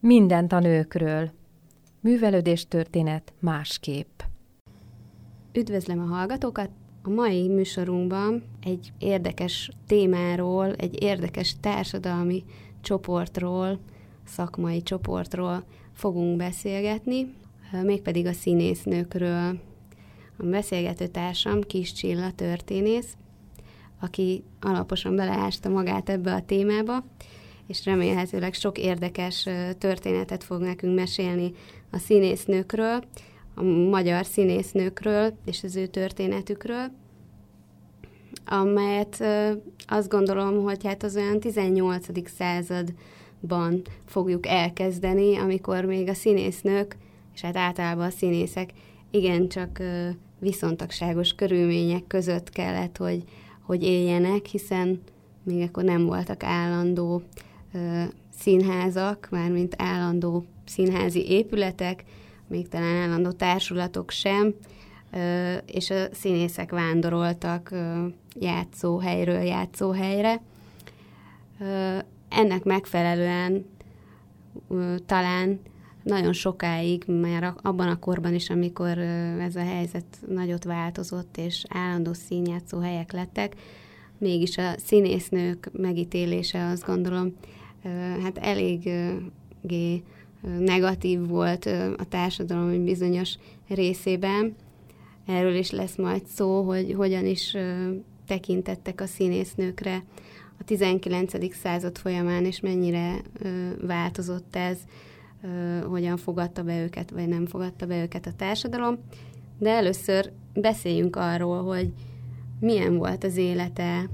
Mindent a nőkről. Művelődés történet másképp. Üdvözlöm a hallgatókat! A mai műsorunkban egy érdekes témáról, egy érdekes társadalmi csoportról, szakmai csoportról fogunk beszélgetni, mégpedig a színésznőkről. A beszélgető társam Kis Csilla történész, aki alaposan beleásta magát ebbe a témába, és remélhetőleg sok érdekes történetet fog nekünk mesélni a színésznőkről, a magyar színésznőkről és az ő történetükről, amelyet azt gondolom, hogy hát az olyan 18. században fogjuk elkezdeni, amikor még a színésznők, és hát általában a színészek igencsak viszontagságos körülmények között kellett, hogy, hogy éljenek, hiszen még akkor nem voltak állandó színházak, mármint állandó színházi épületek, még talán állandó társulatok sem, és a színészek vándoroltak játszóhelyről játszóhelyre. Ennek megfelelően talán nagyon sokáig, már abban a korban is, amikor ez a helyzet nagyot változott, és állandó színjátszó helyek lettek, mégis a színésznők megítélése azt gondolom hát eléggé negatív volt a társadalom bizonyos részében. Erről is lesz majd szó, hogy hogyan is tekintettek a színésznőkre a 19. század folyamán, és mennyire változott ez, hogyan fogadta be őket, vagy nem fogadta be őket a társadalom. De először beszéljünk arról, hogy milyen volt az élete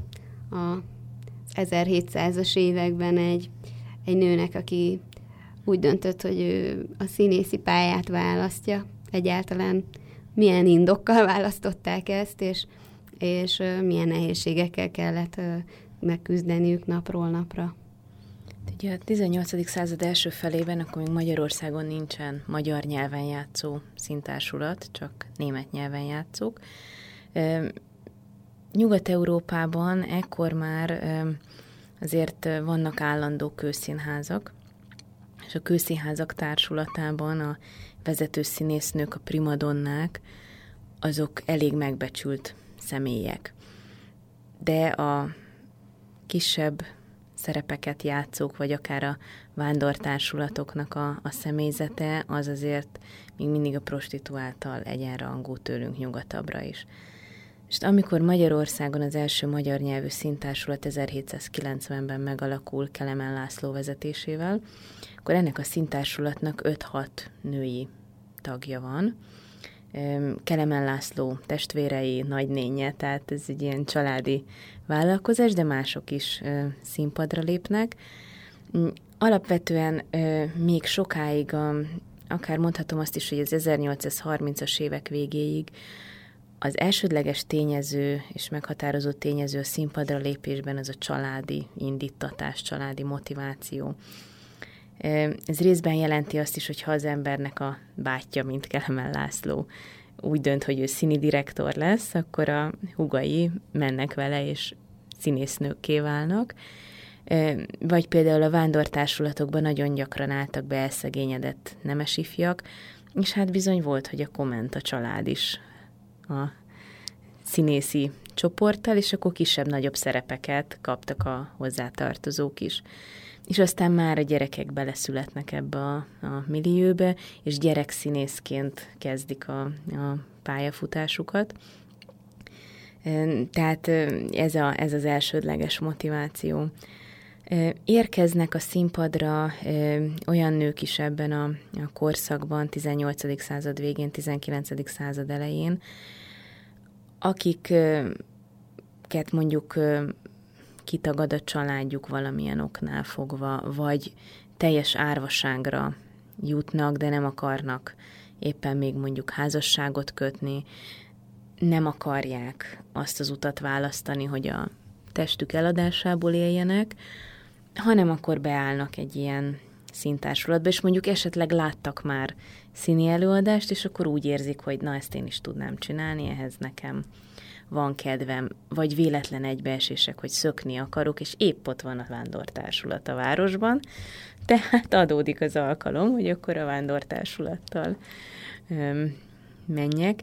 a 1700-as években egy, egy nőnek, aki úgy döntött, hogy ő a színészi pályát választja. Egyáltalán milyen indokkal választották ezt, és, és milyen nehézségekkel kellett megküzdeniük napról napra. Ugye a 18. század első felében, akkor még Magyarországon nincsen magyar nyelven játszó szintársulat, csak német nyelven játszók. Nyugat-Európában ekkor már azért vannak állandó kőszínházak, és a kőszínházak társulatában a vezető színésznők, a primadonnák, azok elég megbecsült személyek. De a kisebb szerepeket játszók, vagy akár a vándortársulatoknak a, a személyzete, az azért még mindig a prostituáltal egyenrangú tőlünk nyugatabbra is. És amikor Magyarországon az első magyar nyelvű szintársulat 1790-ben megalakul Kelemen László vezetésével, akkor ennek a szintársulatnak 5-6 női tagja van. Kelemen László testvérei, nagynénye, tehát ez egy ilyen családi vállalkozás, de mások is színpadra lépnek. Mm, alapvetően még sokáig, akár mondhatom azt is, hogy az 1830-as évek végéig az elsődleges tényező és meghatározó tényező a színpadra lépésben az a családi indítatás, családi motiváció. Ez részben jelenti azt is, hogy ha az embernek a bátyja, mint Kelemen László, úgy dönt, hogy ő színi direktor lesz, akkor a hugai mennek vele, és színésznőkké válnak. Vagy például a vándortársulatokban nagyon gyakran álltak be elszegényedett nemes ifjak, és hát bizony volt, hogy a komment a család is a színészi csoporttal, és akkor kisebb-nagyobb szerepeket kaptak a hozzátartozók is. És aztán már a gyerekek beleszületnek ebbe a, a millióbe, és gyerekszínészként kezdik a, a pályafutásukat. Tehát ez, a, ez az elsődleges motiváció. Érkeznek a színpadra olyan nők is ebben a, a korszakban, 18. század végén, 19. század elején, akiket mondjuk kitagad a családjuk valamilyen oknál fogva, vagy teljes árvaságra jutnak, de nem akarnak éppen még mondjuk házasságot kötni, nem akarják azt az utat választani, hogy a testük eladásából éljenek, hanem akkor beállnak egy ilyen színtársulatba, és mondjuk esetleg láttak már színi előadást, és akkor úgy érzik, hogy na, ezt én is tudnám csinálni, ehhez nekem van kedvem, vagy véletlen egybeesések, hogy szökni akarok, és épp ott van a vándortársulat a városban, tehát adódik az alkalom, hogy akkor a vándortársulattal menjek.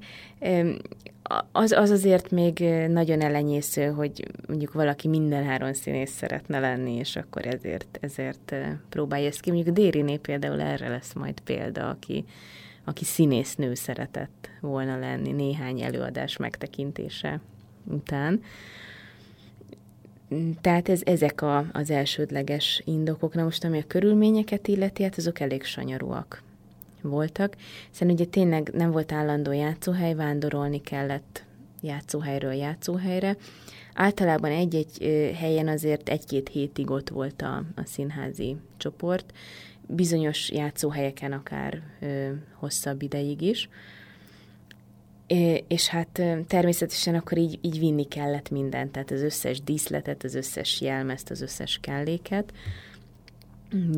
Az, az azért még nagyon elenyésző, hogy mondjuk valaki minden három színész szeretne lenni, és akkor ezért, ezért próbálja ezt ki. Mondjuk Dériné például erre lesz majd példa, aki, aki színésznő szeretett volna lenni néhány előadás megtekintése után. Tehát ez, ezek a, az elsődleges indokok. Na most, ami a körülményeket illeti, hát azok elég sanyarúak voltak, hiszen ugye tényleg nem volt állandó játszóhely, vándorolni kellett játszóhelyről játszóhelyre. Általában egy-egy helyen azért egy-két hétig ott volt a, a színházi csoport, bizonyos játszóhelyeken akár ö, hosszabb ideig is. É, és hát természetesen akkor így, így vinni kellett mindent, tehát az összes díszletet, az összes jelmezt, az összes kelléket.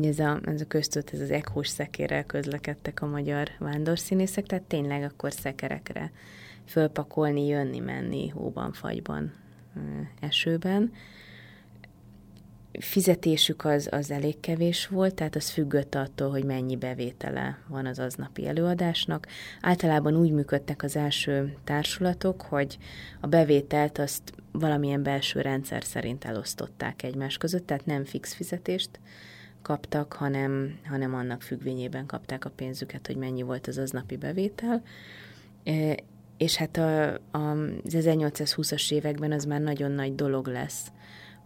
Ez a, ez a köztött, ez az ekhós szekérrel közlekedtek a magyar vándorszínészek, tehát tényleg akkor szekerekre fölpakolni, jönni, menni hóban, fagyban, esőben. Fizetésük az, az elég kevés volt, tehát az függött attól, hogy mennyi bevétele van az aznapi előadásnak. Általában úgy működtek az első társulatok, hogy a bevételt azt valamilyen belső rendszer szerint elosztották egymás között, tehát nem fix fizetést kaptak, hanem, hanem annak függvényében kapták a pénzüket, hogy mennyi volt az aznapi bevétel. E, és hát a, a, az 1820-as években az már nagyon nagy dolog lesz,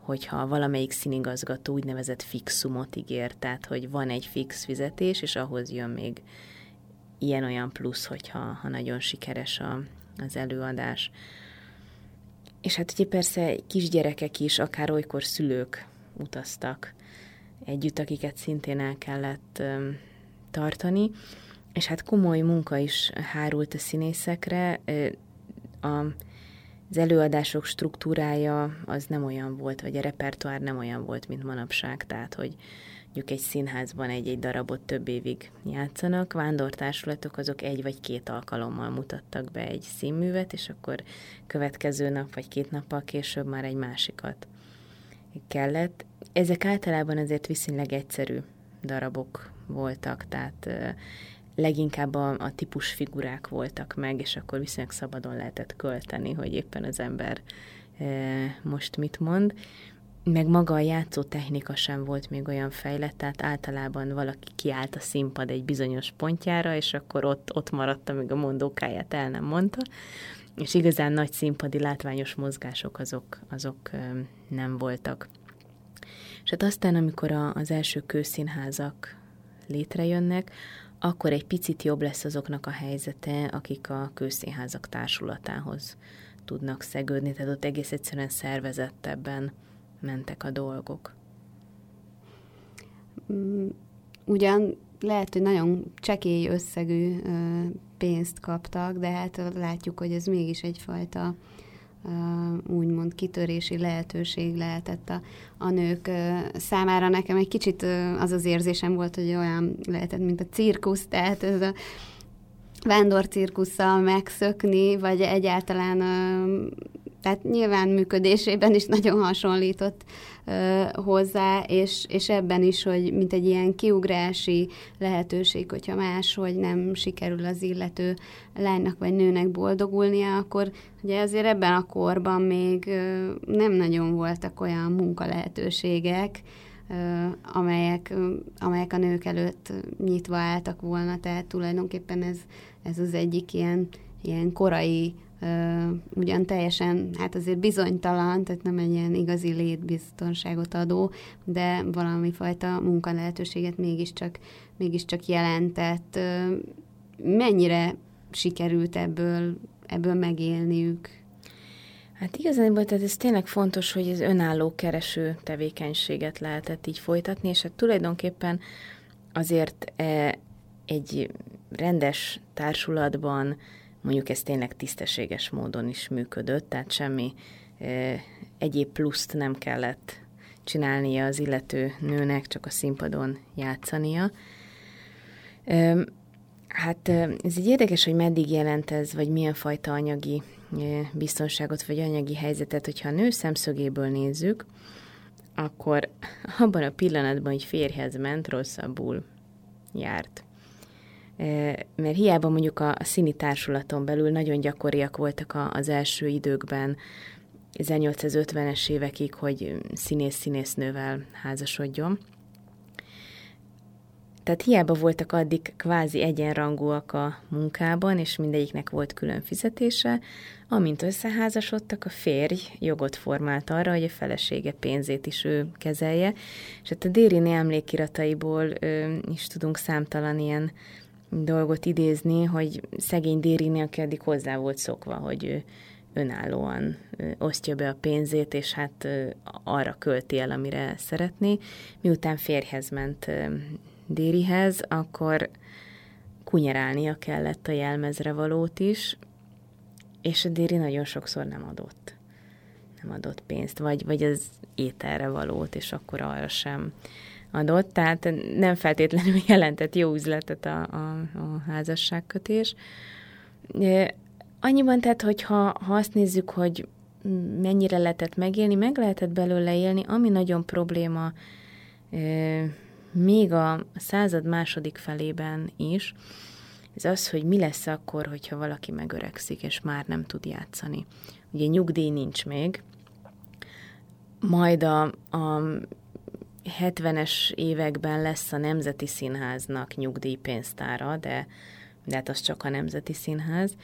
hogyha valamelyik színigazgató úgynevezett fixumot ígér, tehát hogy van egy fix fizetés, és ahhoz jön még ilyen-olyan plusz, hogyha ha nagyon sikeres a, az előadás. És hát ugye persze kisgyerekek is, akár olykor szülők utaztak együtt, akiket szintén el kellett tartani, és hát komoly munka is hárult a színészekre. A, az előadások struktúrája az nem olyan volt, vagy a repertoár nem olyan volt, mint manapság, tehát hogy mondjuk egy színházban egy-egy darabot több évig játszanak, vándortársulatok azok egy vagy két alkalommal mutattak be egy színművet, és akkor következő nap vagy két nappal később már egy másikat kellett. Ezek általában azért viszonylag egyszerű darabok voltak, tehát leginkább a, a típus figurák voltak meg, és akkor viszonylag szabadon lehetett költeni, hogy éppen az ember most mit mond. Meg maga a játszó technika sem volt még olyan fejlett, tehát általában valaki kiállt a színpad egy bizonyos pontjára, és akkor ott, ott maradt, amíg a mondókáját el nem mondta, és igazán nagy színpadi látványos mozgások azok, azok nem voltak. És hát aztán, amikor a, az első kőszínházak létrejönnek, akkor egy picit jobb lesz azoknak a helyzete, akik a kőszínházak társulatához tudnak szegődni, tehát ott egész egyszerűen szervezettebben mentek a dolgok. Mm, ugyan lehet, hogy nagyon csekély összegű pénzt kaptak, de hát látjuk, hogy ez mégis egyfajta úgymond kitörési lehetőség lehetett a, a nők számára. Nekem egy kicsit az az érzésem volt, hogy olyan lehetett, mint a cirkusz, tehát ez a vándorcirkusszal megszökni, vagy egyáltalán tehát nyilván működésében is nagyon hasonlított hozzá, és, és ebben is, hogy mint egy ilyen kiugrási lehetőség, hogyha máshogy nem sikerül az illető lánynak vagy nőnek boldogulnia, akkor ugye azért ebben a korban még nem nagyon voltak olyan munkalehetőségek, amelyek, amelyek a nők előtt nyitva álltak volna, tehát tulajdonképpen ez, ez az egyik ilyen, ilyen korai ugyan teljesen, hát azért bizonytalan, tehát nem egy ilyen igazi létbiztonságot adó, de valami fajta munkalehetőséget mégiscsak, mégiscsak jelentett. Mennyire sikerült ebből, ebből megélniük? Hát igazából tehát ez tényleg fontos, hogy ez önálló kereső tevékenységet lehetett így folytatni, és hát tulajdonképpen azért e, egy rendes társulatban mondjuk ez tényleg tisztességes módon is működött, tehát semmi egyéb pluszt nem kellett csinálnia az illető nőnek, csak a színpadon játszania. Hát ez egy érdekes, hogy meddig jelent ez, vagy milyen fajta anyagi biztonságot, vagy anyagi helyzetet, hogyha a nő szemszögéből nézzük, akkor abban a pillanatban, hogy férjhez ment, rosszabbul járt. Mert hiába mondjuk a, a színi társulaton belül nagyon gyakoriak voltak az első időkben, 1850-es évekig, hogy színész-színésznővel házasodjon. Tehát hiába voltak addig kvázi egyenrangúak a munkában, és mindegyiknek volt külön fizetése, amint összeházasodtak, a férj jogot formált arra, hogy a felesége pénzét is ő kezelje, és hát a Dériné emlékirataiból ö, is tudunk számtalan ilyen dolgot idézni, hogy szegény Dériné, aki addig hozzá volt szokva, hogy ő önállóan osztja be a pénzét, és hát arra költi el, amire szeretné. Miután férjhez ment Dérihez, akkor kunyerálnia kellett a jelmezre valót is, és a Déri nagyon sokszor nem adott. Nem adott pénzt, vagy, vagy az ételre valót, és akkor arra sem adott. Tehát nem feltétlenül jelentett jó üzletet a, a, a házasságkötés. Annyiban tehát, hogy ha, ha azt nézzük, hogy mennyire lehetett megélni, meg lehetett belőle élni, ami nagyon probléma még a század második felében is, ez az, hogy mi lesz akkor, hogyha valaki megöregszik, és már nem tud játszani. Ugye nyugdíj nincs még, majd a, a 70-es években lesz a Nemzeti Színháznak nyugdíjpénztára, de, de hát az csak a Nemzeti Színház.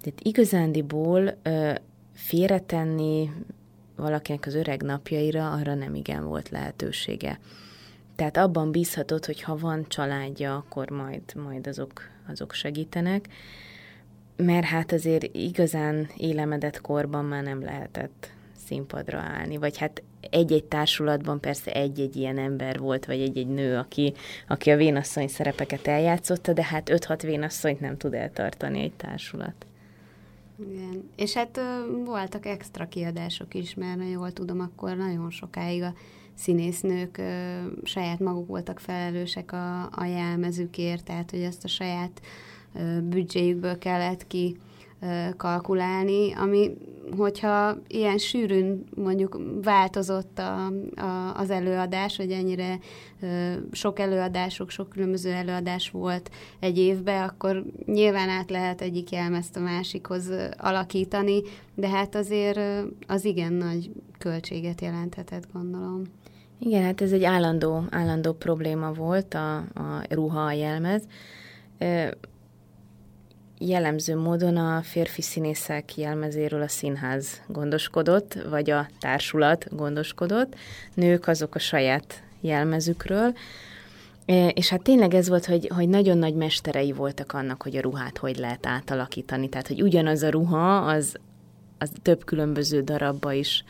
Tehát igazándiból ö, félretenni valakinek az öreg napjaira, arra nem igen volt lehetősége. Tehát abban bízhatod, hogy ha van családja, akkor majd, majd azok, azok segítenek, mert hát azért igazán élemedett korban már nem lehetett színpadra állni, vagy hát egy-egy társulatban persze egy-egy ilyen ember volt, vagy egy-egy nő, aki, aki a vénasszony szerepeket eljátszotta, de hát 5-6 vénasszonyt nem tud eltartani egy társulat. Igen. És hát voltak extra kiadások is, mert jól tudom, akkor nagyon sokáig a színésznők ö, saját maguk voltak felelősek a, a jelmezükért, tehát hogy ezt a saját ö, büdzséjükből kellett ki kalkulálni, ami, hogyha ilyen sűrűn mondjuk változott a, a, az előadás, hogy ennyire ö, sok előadások, sok különböző előadás volt egy évben, akkor nyilván át lehet egyik jelmezt a másikhoz alakítani, de hát azért az igen nagy költséget jelenthetett, gondolom. Igen, hát ez egy állandó, állandó probléma volt a, a ruha, a jelmez jellemző módon a férfi színészek jelmezéről a színház gondoskodott, vagy a társulat gondoskodott, nők azok a saját jelmezükről, e, és hát tényleg ez volt, hogy, hogy nagyon nagy mesterei voltak annak, hogy a ruhát hogy lehet átalakítani. Tehát, hogy ugyanaz a ruha, az, az több különböző darabba is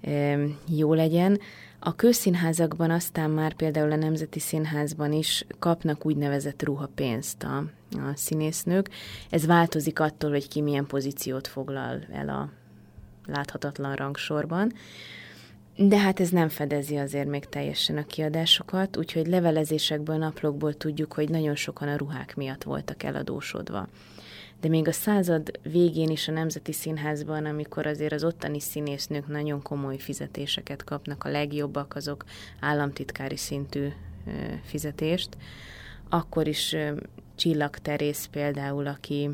e, jó legyen. A közszínházakban aztán már például a Nemzeti Színházban is kapnak úgynevezett ruhapénzt a, a színésznők. Ez változik attól, hogy ki milyen pozíciót foglal el a láthatatlan rangsorban. De hát ez nem fedezi azért még teljesen a kiadásokat, úgyhogy levelezésekből, naplókból tudjuk, hogy nagyon sokan a ruhák miatt voltak eladósodva de még a század végén is a Nemzeti Színházban, amikor azért az ottani színésznők nagyon komoly fizetéseket kapnak, a legjobbak azok államtitkári szintű fizetést, akkor is Csillag Terész például, aki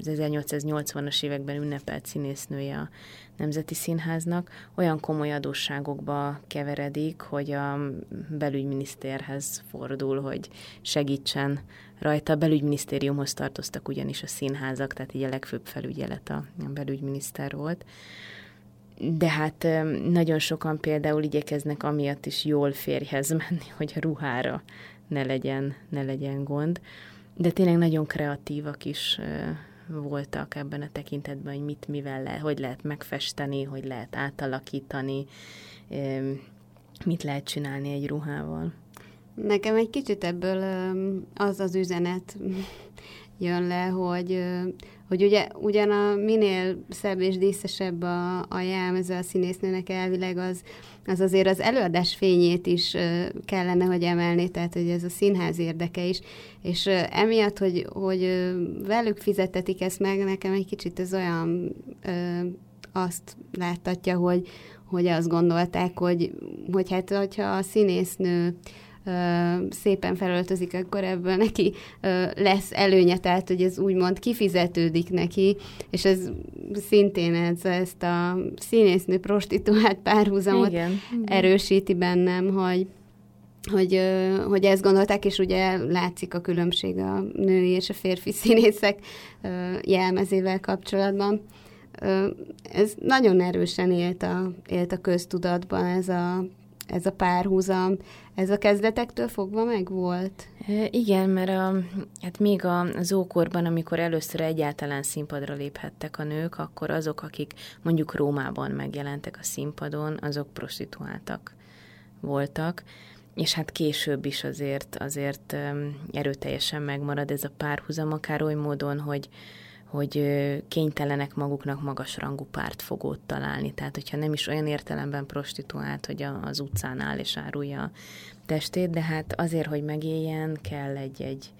az 1880-as években ünnepelt színésznője Nemzeti Színháznak, olyan komoly adósságokba keveredik, hogy a belügyminisztérhez fordul, hogy segítsen rajta. A belügyminisztériumhoz tartoztak ugyanis a színházak, tehát így a legfőbb felügyelet a belügyminiszter volt. De hát nagyon sokan például igyekeznek amiatt is jól férjhez menni, hogy a ruhára ne legyen, ne legyen gond. De tényleg nagyon kreatívak is voltak ebben a tekintetben, hogy mit, mivel le, hogy lehet megfesteni, hogy lehet átalakítani, mit lehet csinálni egy ruhával. Nekem egy kicsit ebből az az üzenet jön le, hogy, hogy ugye, ugyan a minél szebb és díszesebb a, a jelmeze a színésznőnek elvileg, az, az azért az előadás fényét is kellene, hogy emelni, tehát hogy ez a színház érdeke is, és emiatt, hogy, hogy velük fizetetik ezt meg, nekem egy kicsit ez olyan azt láttatja, hogy, hogy azt gondolták, hogy, hogy hát, hogyha a színésznő szépen felöltözik, akkor ebből neki lesz előnye, tehát hogy ez úgymond kifizetődik neki, és ez szintén ez, ezt a színésznő prostituált párhuzamot Igen. erősíti bennem, hogy hogy, hogy ezt gondolták, és ugye látszik a különbség a női és a férfi színészek jelmezével kapcsolatban. Ez nagyon erősen élt a, élt a köztudatban ez a, ez a párhuzam. Ez a kezdetektől fogva meg volt? Igen, mert a, hát még a, az ókorban, amikor először egyáltalán színpadra léphettek a nők, akkor azok, akik mondjuk Rómában megjelentek a színpadon, azok prostituáltak voltak, és hát később is azért, azért erőteljesen megmarad ez a párhuzam, akár oly módon, hogy, hogy kénytelenek maguknak magasrangú pártfogót találni. Tehát, hogyha nem is olyan értelemben prostituált, hogy az utcán áll és árulja testét, de hát azért, hogy megéljen, kell egy-egy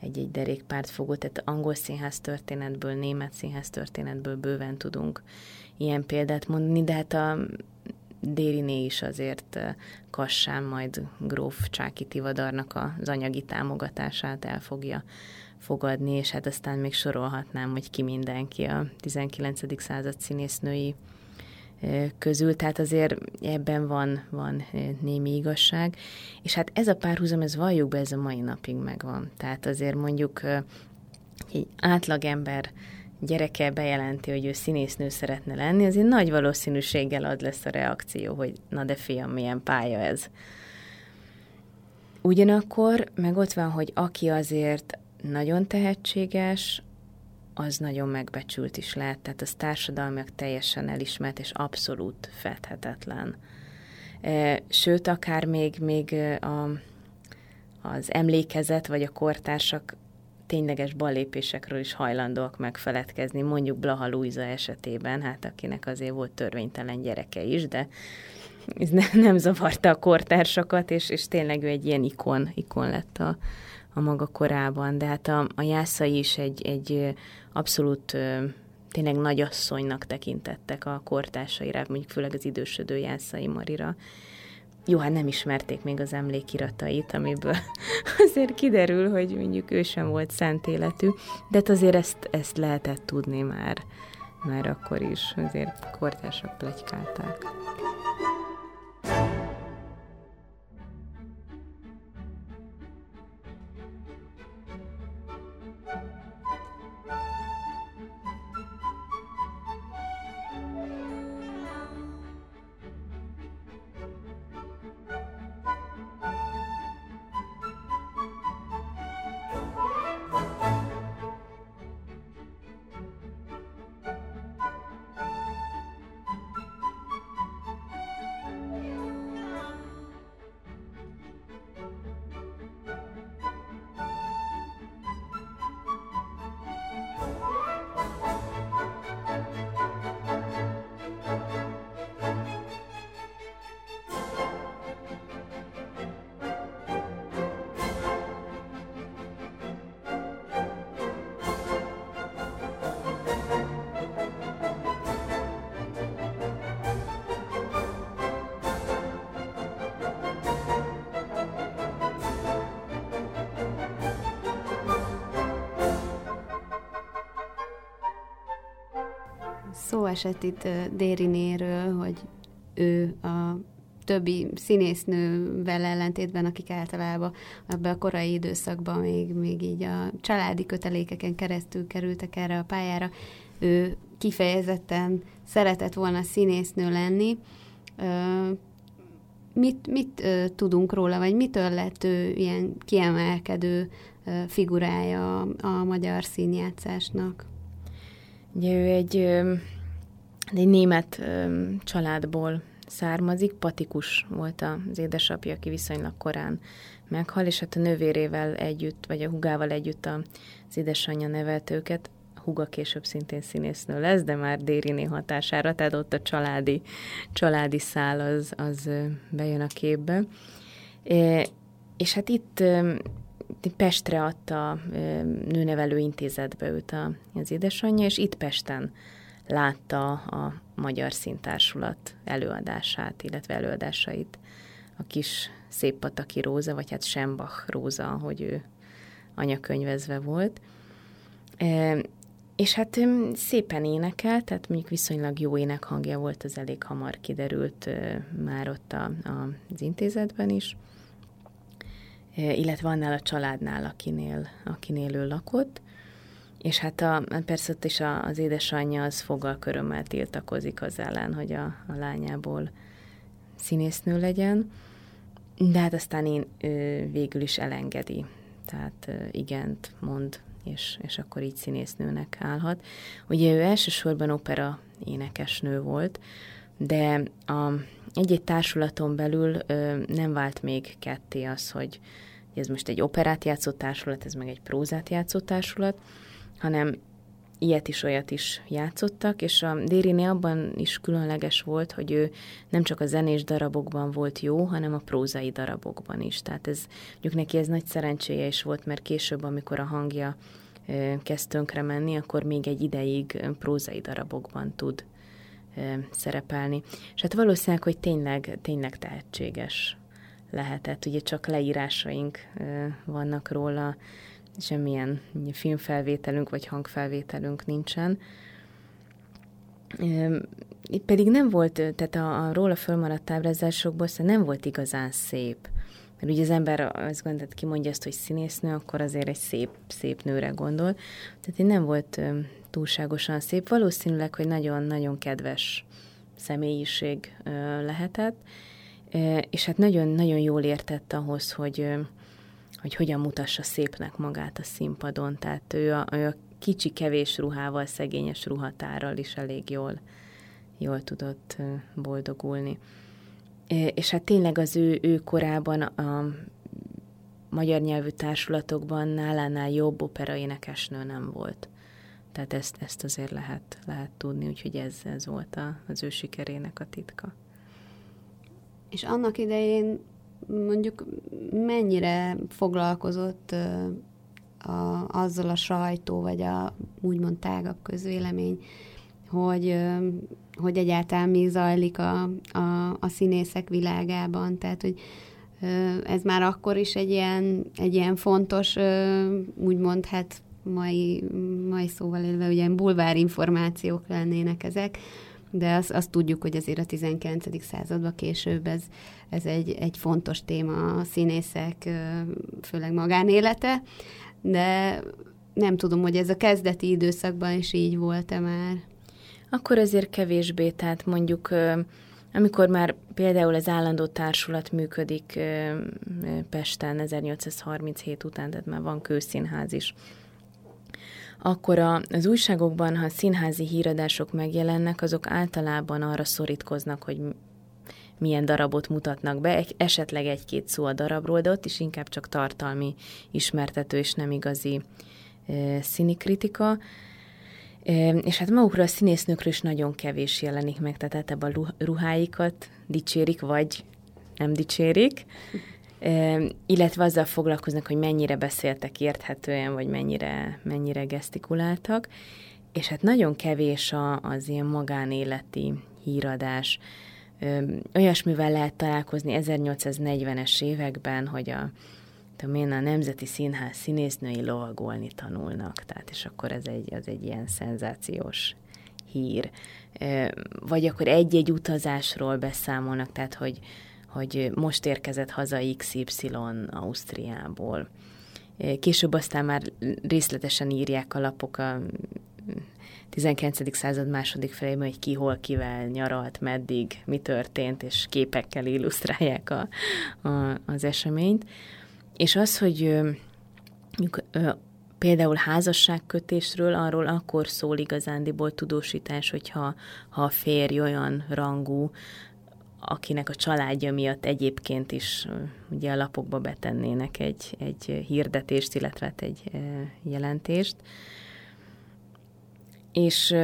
egy-egy derékpártfogó, tehát angol színház történetből, német színház történetből bőven tudunk ilyen példát mondani, de hát a Dériné is azért Kassán majd gróf Csáki Tivadarnak az anyagi támogatását el fogja fogadni, és hát aztán még sorolhatnám, hogy ki mindenki a 19. század színésznői közül, tehát azért ebben van, van némi igazság, és hát ez a párhuzam, ez valljuk be, ez a mai napig megvan. Tehát azért mondjuk egy átlagember gyereke bejelenti, hogy ő színésznő szeretne lenni, azért nagy valószínűséggel ad lesz a reakció, hogy na de fiam, milyen pálya ez. Ugyanakkor meg ott van, hogy aki azért nagyon tehetséges, az nagyon megbecsült is lehet, tehát az társadalmiak teljesen elismert és abszolút fedhetetlen. E, sőt, akár még, még a, az emlékezet vagy a kortársak tényleges ballépésekről is hajlandóak megfeledkezni, mondjuk Blaha Luisa esetében, hát akinek azért volt törvénytelen gyereke is, de ez ne, nem zavarta a kortársakat, és, és tényleg ő egy ilyen ikon, ikon lett a, a maga korában, de hát a, a Jászai is egy, egy abszolút tényleg nagyasszonynak tekintettek a kortársaira, mondjuk főleg az idősödő Jászai Marira. Jó, hát nem ismerték még az emlékiratait, amiből azért kiderül, hogy mondjuk ő sem volt szent életű, de hát azért ezt, ezt lehetett tudni már, már akkor is, azért kortársak plegykálták. Szó esett itt Dérinéről, hogy ő a többi színésznővel ellentétben, akik általában ebbe a korai időszakban még, még így a családi kötelékeken keresztül kerültek erre a pályára, ő kifejezetten szeretett volna színésznő lenni. Mit, mit tudunk róla, vagy mitől lett ő ilyen kiemelkedő figurája a magyar színjátszásnak? Ugye ő egy, egy német családból származik, patikus volt az édesapja, aki viszonylag korán meghal, és hát a nővérével együtt, vagy a hugával együtt az édesanyja nevelt őket. Huga később szintén színésznő lesz, de már Dériné hatására, tehát ott a családi, családi szál az, az bejön a képbe. És hát itt Pestre adta nőnevelő intézetbe őt az édesanyja, és itt Pesten látta a Magyar Szintársulat előadását, illetve előadásait. A kis szép pataki Róza, vagy hát Sembach Róza, hogy ő anyakönyvezve volt. E, és hát szépen énekel, tehát mondjuk viszonylag jó énekhangja volt, az elég hamar kiderült már ott a, a, az intézetben is, illetve annál a családnál, akinél, akinél ő lakott. És hát a, persze ott is a, az édesanyja az fogalkörömmel tiltakozik az ellen, hogy a, a lányából színésznő legyen, de hát aztán én ő, végül is elengedi, tehát ö, igent mond, és, és akkor így színésznőnek állhat. Ugye ő elsősorban opera énekesnő volt, de a, egy-egy társulaton belül ö, nem vált még ketté az, hogy ez most egy operát játszó társulat, ez meg egy prózát játszó társulat, hanem ilyet is, olyat is játszottak, és a Dériné abban is különleges volt, hogy ő nem csak a zenés darabokban volt jó, hanem a prózai darabokban is. Tehát ez, mondjuk neki ez nagy szerencséje is volt, mert később, amikor a hangja kezd tönkre menni, akkor még egy ideig prózai darabokban tud szerepelni. És hát valószínűleg, hogy tényleg, tényleg tehetséges lehetett. Ugye csak leírásaink vannak róla, semmilyen filmfelvételünk vagy hangfelvételünk nincsen. Itt pedig nem volt, tehát a, a róla fölmaradt ábrázásokból nem volt igazán szép. Mert ugye az ember azt gondolt, kimondja ezt, hogy színésznő, akkor azért egy szép, szép nőre gondol. Tehát így nem volt túlságosan szép. Valószínűleg, hogy nagyon-nagyon kedves személyiség lehetett, és hát nagyon-nagyon jól értett ahhoz, hogy hogy hogyan mutassa szépnek magát a színpadon. Tehát ő a, ő a kicsi, kevés ruhával, szegényes ruhatárral is elég jól, jól tudott boldogulni. És hát tényleg az ő, ő korában a magyar nyelvű társulatokban nálánál jobb operaénekesnő nem volt. Tehát ezt, ezt azért lehet, lehet tudni, úgyhogy ez, ez volt a, az ő sikerének a titka. És annak idején mondjuk mennyire foglalkozott a, azzal a sajtó, vagy a úgymond tágabb közvélemény, hogy, hogy egyáltalán mi zajlik a, a, a színészek világában. Tehát, hogy ez már akkor is egy ilyen, egy ilyen fontos, úgymond, hát mai, mai szóval élve, ugye bulvár információk lennének ezek, de azt, azt tudjuk, hogy azért a 19. században később ez, ez egy, egy fontos téma a színészek, főleg magánélete, de nem tudom, hogy ez a kezdeti időszakban is így volt-e már. Akkor azért kevésbé, tehát mondjuk amikor már például az állandó társulat működik Pesten 1837 után, tehát már van kőszínház is, akkor az újságokban, ha színházi híradások megjelennek, azok általában arra szorítkoznak, hogy milyen darabot mutatnak be, esetleg egy-két szó a darabról, de ott is inkább csak tartalmi ismertető, és nem igazi e, színikritika. E, és hát magukra a színésznőkről is nagyon kevés jelenik meg, tehát ebben a ruháikat dicsérik, vagy nem dicsérik illetve azzal foglalkoznak, hogy mennyire beszéltek érthetően, vagy mennyire, mennyire gesztikuláltak, és hát nagyon kevés a, az ilyen magánéleti híradás. Olyasmivel lehet találkozni 1840-es években, hogy a, tudom én, a Nemzeti Színház színésznői lovagolni tanulnak, tehát és akkor ez egy, az egy ilyen szenzációs hír. Vagy akkor egy-egy utazásról beszámolnak, tehát hogy hogy most érkezett haza XY Ausztriából. Később aztán már részletesen írják a lapok a 19. század második felében, hogy ki hol kivel nyaralt, meddig, mi történt, és képekkel illusztrálják a, a, az eseményt. És az, hogy például házasságkötésről, arról akkor szól igazándiból tudósítás, hogyha ha a férj olyan rangú, akinek a családja miatt egyébként is ugye a lapokba betennének egy, egy hirdetést, illetve hát egy jelentést. És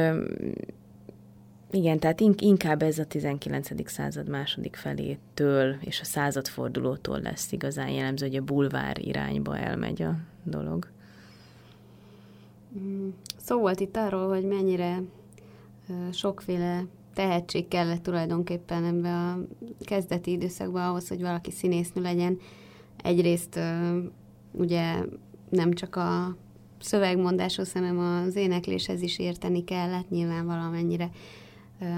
igen, tehát inkább ez a 19. század második felétől és a századfordulótól lesz igazán jellemző, hogy a bulvár irányba elmegy a dolog. Mm, szó volt itt arról, hogy mennyire sokféle tehetség kellett tulajdonképpen ebbe a kezdeti időszakban ahhoz, hogy valaki színésznő legyen. Egyrészt ugye nem csak a szövegmondáshoz, hanem az énekléshez is érteni kellett, nyilván valamennyire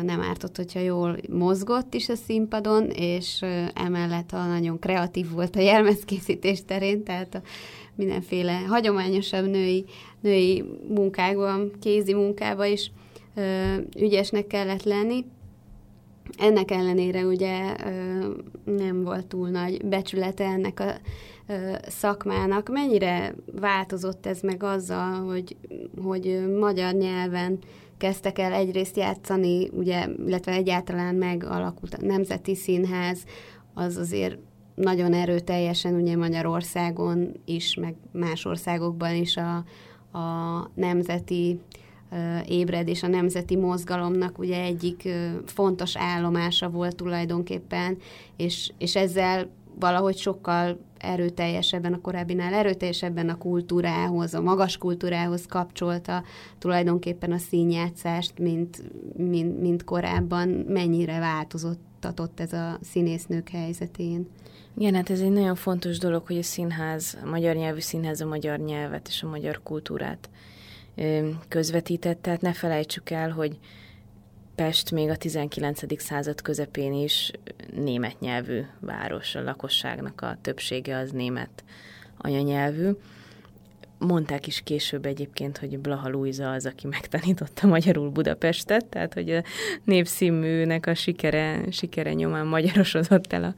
nem ártott, hogyha jól mozgott is a színpadon, és emellett ha nagyon kreatív volt a jelmezkészítés terén, tehát a mindenféle hagyományosabb női, női munkákban, kézi munkában is ügyesnek kellett lenni. Ennek ellenére ugye nem volt túl nagy becsülete ennek a szakmának. Mennyire változott ez meg azzal, hogy, hogy magyar nyelven kezdtek el egyrészt játszani, ugye, illetve egyáltalán megalakult a Nemzeti Színház, az azért nagyon erőteljesen ugye Magyarországon is, meg más országokban is a, a nemzeti ébredés a nemzeti mozgalomnak ugye egyik fontos állomása volt tulajdonképpen, és, és ezzel valahogy sokkal erőteljesebben, a korábbinál erőteljesebben a kultúrához, a magas kultúrához kapcsolta tulajdonképpen a színjátszást, mint, mint, mint korábban. Mennyire változott ez a színésznők helyzetén? Igen, hát ez egy nagyon fontos dolog, hogy a színház, a magyar nyelvű színház a magyar nyelvet és a magyar kultúrát közvetített, tehát ne felejtsük el, hogy Pest még a 19. század közepén is német nyelvű város, a lakosságnak a többsége az német anyanyelvű. Mondták is később egyébként, hogy Blaha Luisa az, aki megtanította magyarul Budapestet, tehát hogy a népszínműnek a sikere, sikere nyomán magyarosodott el a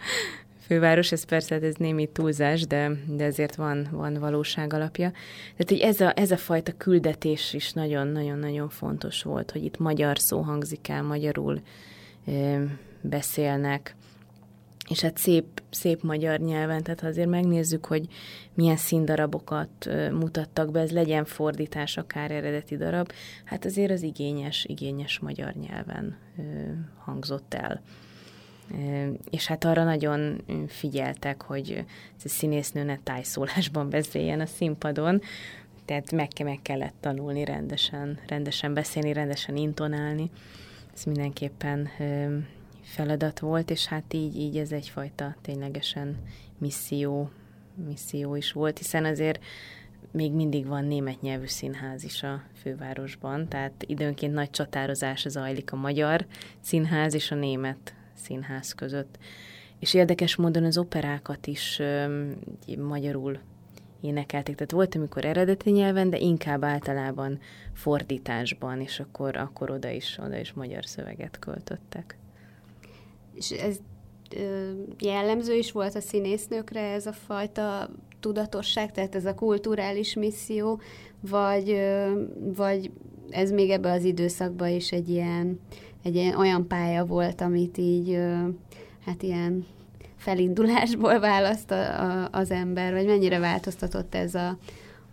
főváros, ez persze ez némi túlzás, de, de ezért van, van valóság alapja. Tehát, hogy ez a, ez a fajta küldetés is nagyon-nagyon-nagyon fontos volt, hogy itt magyar szó hangzik el, magyarul ö, beszélnek, és hát szép, szép magyar nyelven, tehát azért megnézzük, hogy milyen színdarabokat mutattak be, ez legyen fordítás, akár eredeti darab, hát azért az igényes, igényes magyar nyelven hangzott el és hát arra nagyon figyeltek, hogy a színésznő ne tájszólásban beszéljen a színpadon, tehát meg, meg kellett tanulni rendesen, rendesen beszélni, rendesen intonálni. Ez mindenképpen feladat volt, és hát így, így ez egyfajta ténylegesen misszió, misszió is volt, hiszen azért még mindig van német nyelvű színház is a fővárosban, tehát időnként nagy csatározás zajlik a magyar színház és a német színház között. És érdekes módon az operákat is ö, magyarul énekelték. Tehát volt, amikor eredeti nyelven, de inkább általában fordításban, és akkor, akkor oda, is, oda is magyar szöveget költöttek. És ez jellemző is volt a színésznőkre ez a fajta tudatosság, tehát ez a kulturális misszió, vagy, vagy ez még ebbe az időszakban is egy ilyen egy olyan pálya volt, amit így, hát ilyen felindulásból választ a, a, az ember, vagy mennyire változtatott ez a,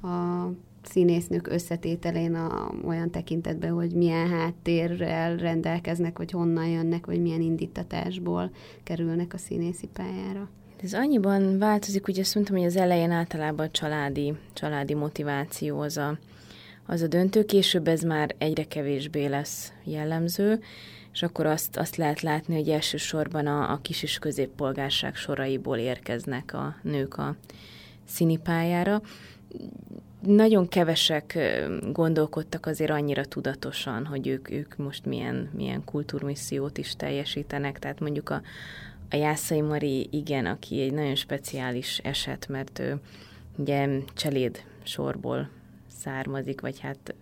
a színésznők összetételén a, olyan tekintetben, hogy milyen háttérrel rendelkeznek, vagy honnan jönnek, vagy milyen indítatásból kerülnek a színészi pályára. Ez annyiban változik, ugye azt mondtam, hogy az elején általában családi, családi motiváció az a, az a döntő, később ez már egyre kevésbé lesz jellemző, és akkor azt, azt lehet látni, hogy elsősorban a, a kis és középpolgárság soraiból érkeznek a nők a színipályára. Nagyon kevesek gondolkodtak azért annyira tudatosan, hogy ők, ők most milyen, milyen kultúrmissziót is teljesítenek, tehát mondjuk a, a Jászai Mari igen, aki egy nagyon speciális eset, mert ő ugye cseléd sorból származik, vagy hát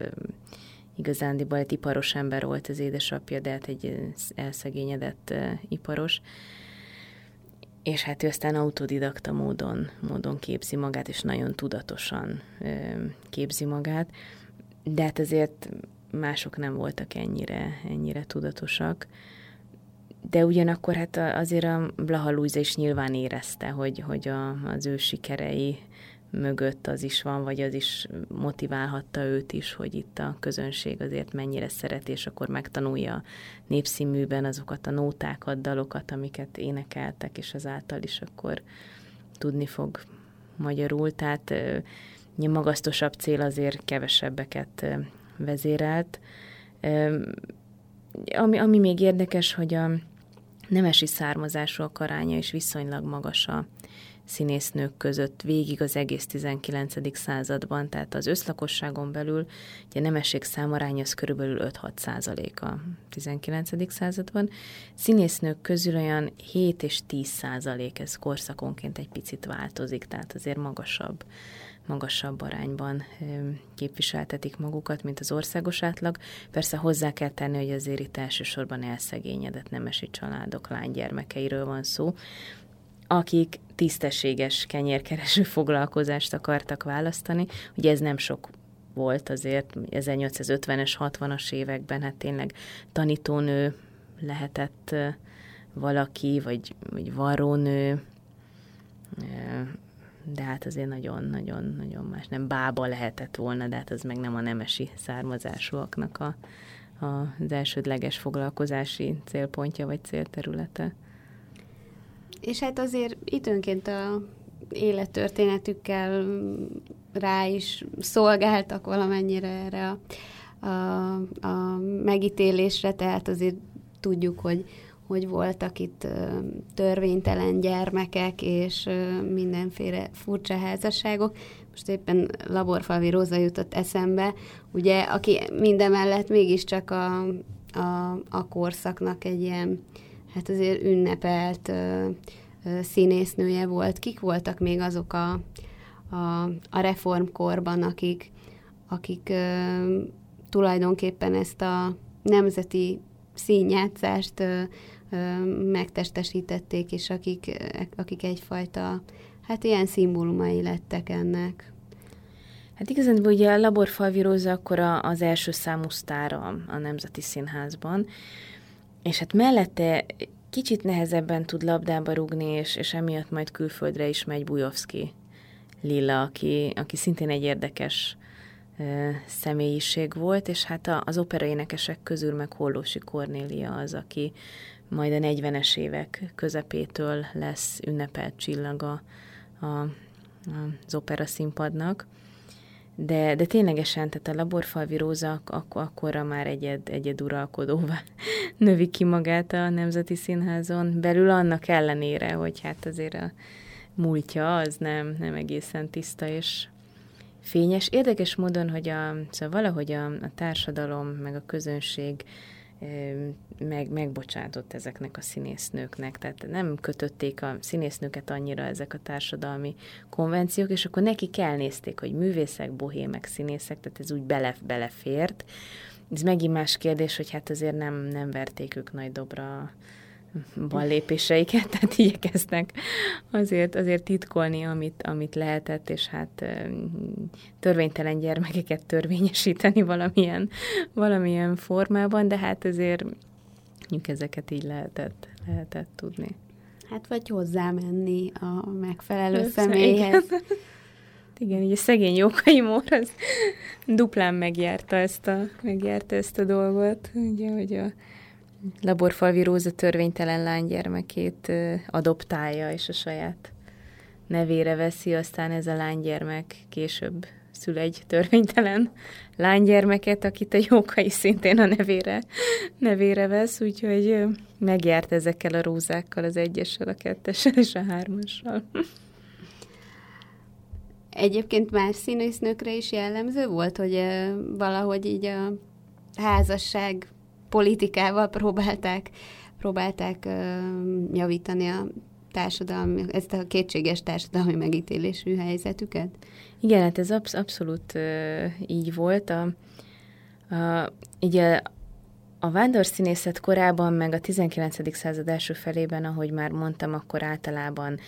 igazándiból egy iparos ember volt az édesapja, de hát egy elszegényedett iparos. És hát ő aztán autodidakta módon, módon képzi magát, és nagyon tudatosan képzi magát. De hát azért mások nem voltak ennyire, ennyire tudatosak. de ugyanakkor hát azért a Blaha Luisa is nyilván érezte, hogy, hogy a, az ő sikerei mögött az is van, vagy az is motiválhatta őt is, hogy itt a közönség azért mennyire szeret, és akkor megtanulja népszínműben azokat a nótákat, dalokat, amiket énekeltek, és azáltal is akkor tudni fog magyarul. Tehát magasztosabb cél azért kevesebbeket vezérelt. Ami, ami még érdekes, hogy a nemesi származásúak aránya is viszonylag magas a színésznők között végig az egész 19. században, tehát az összlakosságon belül ugye a nemesség számaránya az körülbelül 5-6 százalék a 19. században. Színésznők közül olyan 7 és 10 százalék, ez korszakonként egy picit változik, tehát azért magasabb magasabb arányban képviseltetik magukat, mint az országos átlag. Persze hozzá kell tenni, hogy azért itt elsősorban elszegényedett nemesi családok lánygyermekeiről van szó, akik tisztességes kenyérkereső foglalkozást akartak választani. Ugye ez nem sok volt azért 1850-es, 60-as években, hát tényleg tanítónő lehetett valaki, vagy, vagy varrónő, de hát azért nagyon-nagyon-nagyon más. Nem bába lehetett volna, de hát az meg nem a nemesi származásúaknak a, a, az elsődleges foglalkozási célpontja vagy célterülete. És hát azért időnként a élettörténetükkel rá is szolgáltak valamennyire erre a, a, a megítélésre, tehát azért tudjuk, hogy, hogy voltak itt törvénytelen gyermekek és mindenféle furcsa házasságok. Most éppen Laborfalvi Róza jutott eszembe, ugye, aki mindemellett mégiscsak a, a, a korszaknak egy ilyen, hát azért ünnepelt ö, ö, színésznője volt. Kik voltak még azok a, a, a reformkorban, akik, akik ö, tulajdonképpen ezt a nemzeti színjátszást ö, megtestesítették, és akik, akik egyfajta, hát ilyen szimbólumai lettek ennek. Hát igazán, ugye a Laborfalvi Róza akkor az első számú sztára a Nemzeti Színházban, és hát mellette kicsit nehezebben tud labdába rugni, és, és emiatt majd külföldre is megy Bujovszki Lilla, aki, aki szintén egy érdekes személyiség volt, és hát a, az operaénekesek közül meg Hollósi Kornélia az, aki majd a 40-es évek közepétől lesz ünnepelt csillaga a, a, az opera színpadnak. De, de ténylegesen, tehát a laborfalvi róza ak- akkorra már egyed, egyed uralkodóvá növi ki magát a Nemzeti Színházon. Belül annak ellenére, hogy hát azért a múltja az nem, nem egészen tiszta és fényes. Érdekes módon, hogy a, szóval valahogy a, a társadalom, meg a közönség meg, megbocsátott ezeknek a színésznőknek, tehát nem kötötték a színésznőket annyira ezek a társadalmi konvenciók, és akkor nekik elnézték, hogy művészek, bohémek, színészek, tehát ez úgy bele, belefért. Ez megint más kérdés, hogy hát azért nem, nem verték ők nagy dobra ballépéseiket, tehát igyekeznek azért, azért titkolni, amit, amit lehetett, és hát törvénytelen gyermekeket törvényesíteni valamilyen, valamilyen formában, de hát azért mondjuk ezeket így lehetett, lehetett tudni. Hát vagy hozzámenni a megfelelő Össze, személyhez. Igen. igen, így a szegény Jókai Mór az duplán megjárta ezt a, megjárta ezt a dolgot, ugye, hogy a Laborfalvi Róza törvénytelen lánygyermekét adoptálja, és a saját nevére veszi, aztán ez a lánygyermek később szül egy törvénytelen lánygyermeket, akit a Jókai szintén a nevére, nevére vesz, úgyhogy megjárt ezekkel a rózákkal, az egyessel, a kettessel és a hármassal. Egyébként más színésznőkre is jellemző volt, hogy valahogy így a házasság politikával próbálták, próbálták javítani a társadalmi, ezt a kétséges társadalmi megítélésű helyzetüket? Igen, hát ez absz- abszolút így volt. A, a, ugye a vándorszínészet korában, meg a 19. század első felében, ahogy már mondtam, akkor általában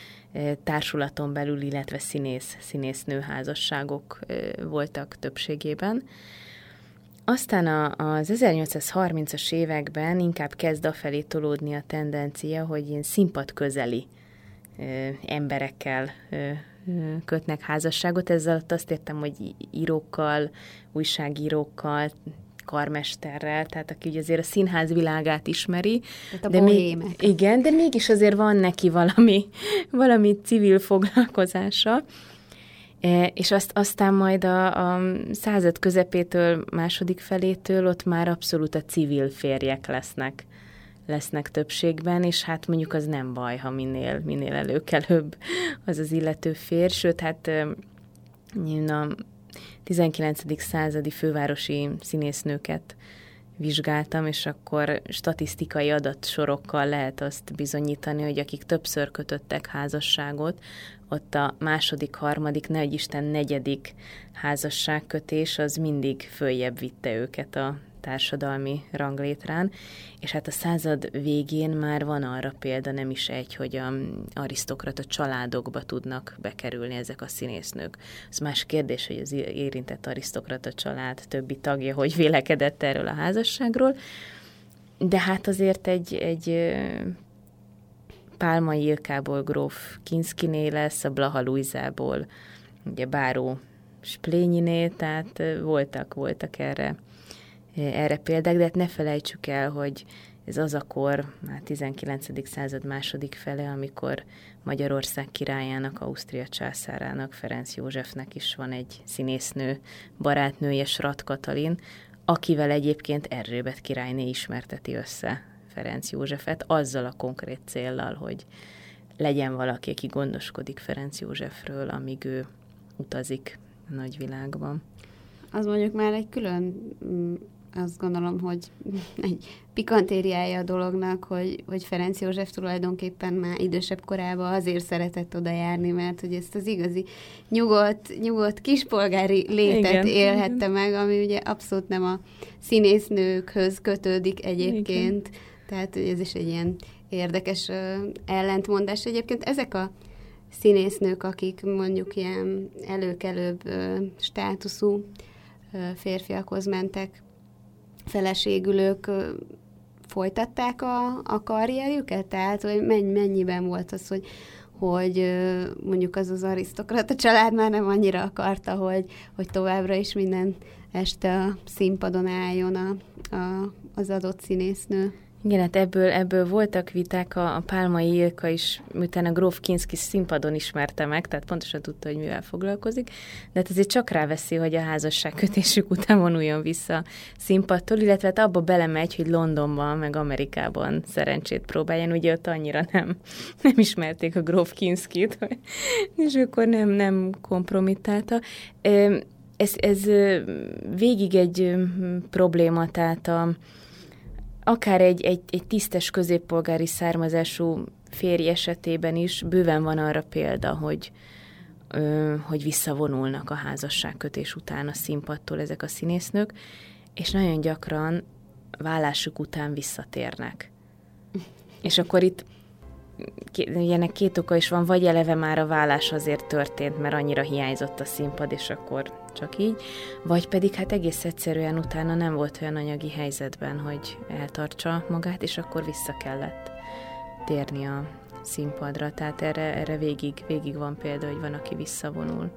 társulaton belül, illetve színész, színésznő házasságok voltak többségében. Aztán a, az 1830-as években inkább kezd afelé tolódni a tendencia, hogy ilyen színpad közeli ö, emberekkel ö, kötnek házasságot. Ezzel azt értem, hogy írókkal, újságírókkal, karmesterrel, tehát aki ugye azért a színház világát ismeri. Tehát a de még, Igen, de mégis azért van neki valami, valami civil foglalkozása. E, és azt, aztán majd a, a század közepétől, második felétől ott már abszolút a civil férjek lesznek lesznek többségben, és hát mondjuk az nem baj, ha minél, minél előkelőbb az az illető fér, sőt, hát a 19. századi fővárosi színésznőket vizsgáltam, és akkor statisztikai adatsorokkal lehet azt bizonyítani, hogy akik többször kötöttek házasságot, ott a második, harmadik, ne Isten negyedik házasságkötés az mindig följebb vitte őket a társadalmi ranglétrán, és hát a század végén már van arra példa, nem is egy, hogy a arisztokrata családokba tudnak bekerülni ezek a színésznők. Az más kérdés, hogy az érintett arisztokrata család többi tagja hogy vélekedett erről a házasságról, de hát azért egy, egy Pálmai Ilkából gróf Kinszkiné lesz, a Blaha Luizából ugye Báró Splényiné, tehát voltak, voltak erre erre példák, de hát ne felejtsük el, hogy ez az a kor, már 19. század második fele, amikor Magyarország királyának, Ausztria császárának, Ferenc Józsefnek is van egy színésznő, barátnője, Srat Katalin, akivel egyébként Erzsébet királyné ismerteti össze Ferenc Józsefet, azzal a konkrét céllal, hogy legyen valaki, aki gondoskodik Ferenc Józsefről, amíg ő utazik a nagyvilágban. Az mondjuk már egy külön mm, azt gondolom, hogy egy pikantériája a dolognak, hogy, hogy Ferenc József tulajdonképpen már idősebb korában azért szeretett oda járni, mert hogy ezt az igazi nyugodt, nyugodt kispolgári létet Igen. élhette meg, ami ugye abszolút nem a színésznőkhöz kötődik egyébként. Igen. Tehát ez is egy ilyen érdekes ellentmondás. Egyébként ezek a színésznők, akik mondjuk ilyen előkelőbb státuszú férfiakhoz mentek, feleségülők folytatták a, a karrierjüket? Tehát, hogy mennyi, mennyiben volt az, hogy, hogy mondjuk az az arisztokrata család már nem annyira akarta, hogy, hogy továbbra is minden este a színpadon álljon a, a, az adott színésznő. Igen, hát ebből, ebből voltak viták, a, a Pálmai Ilka is, miután a Gróf Kinski színpadon ismerte meg, tehát pontosan tudta, hogy mivel foglalkozik, de hát azért csak ráveszi, hogy a házasságkötésük után vonuljon vissza színpadtól, illetve hát abba belemegy, hogy Londonban, meg Amerikában szerencsét próbáljon, ugye ott annyira nem, nem ismerték a Gróf Kinskit, és akkor nem, nem kompromittálta. Ez, ez végig egy probléma, tehát a, akár egy, egy, egy tisztes középpolgári származású férj esetében is bőven van arra példa, hogy, ö, hogy visszavonulnak a házasságkötés után a színpadtól ezek a színésznők, és nagyon gyakran vállásuk után visszatérnek. És akkor itt ennek két oka is van, vagy eleve már a vállás azért történt, mert annyira hiányzott a színpad, és akkor csak így, vagy pedig hát egész egyszerűen utána nem volt olyan anyagi helyzetben, hogy eltartsa magát, és akkor vissza kellett térni a színpadra. Tehát erre, erre végig, végig van példa, hogy van, aki visszavonul.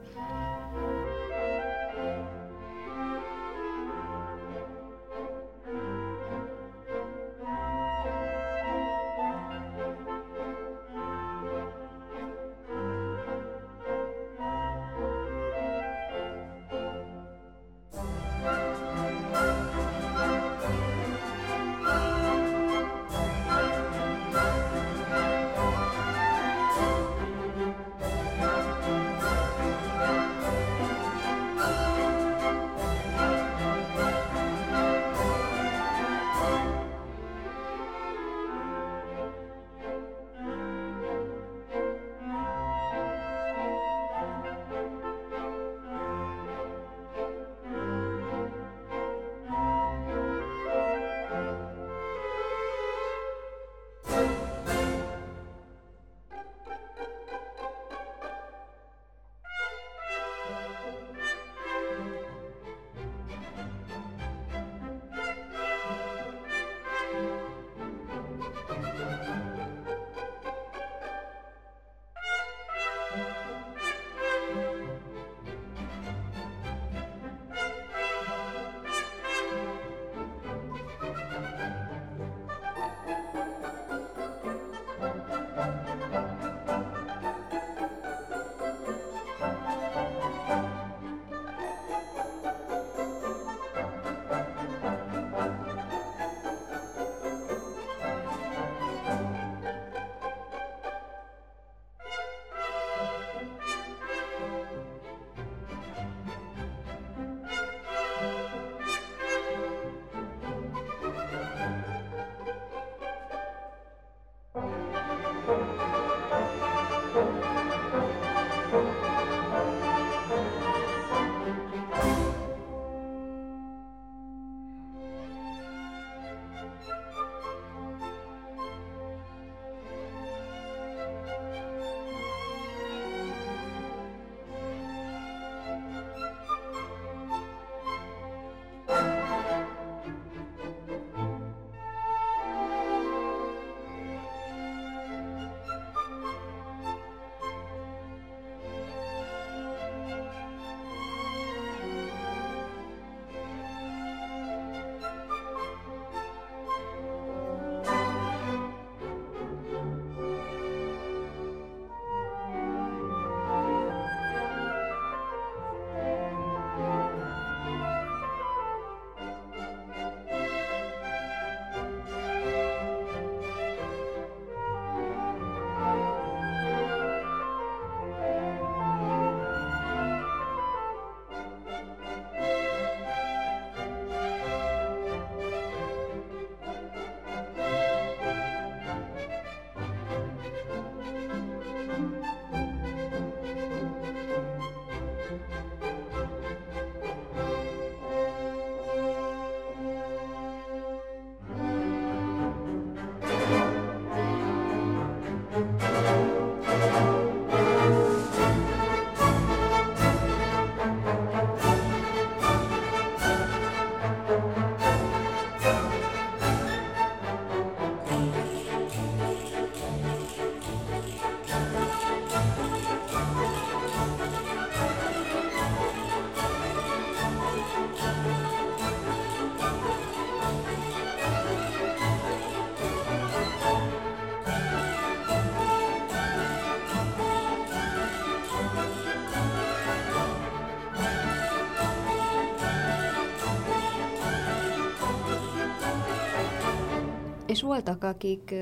És voltak, akik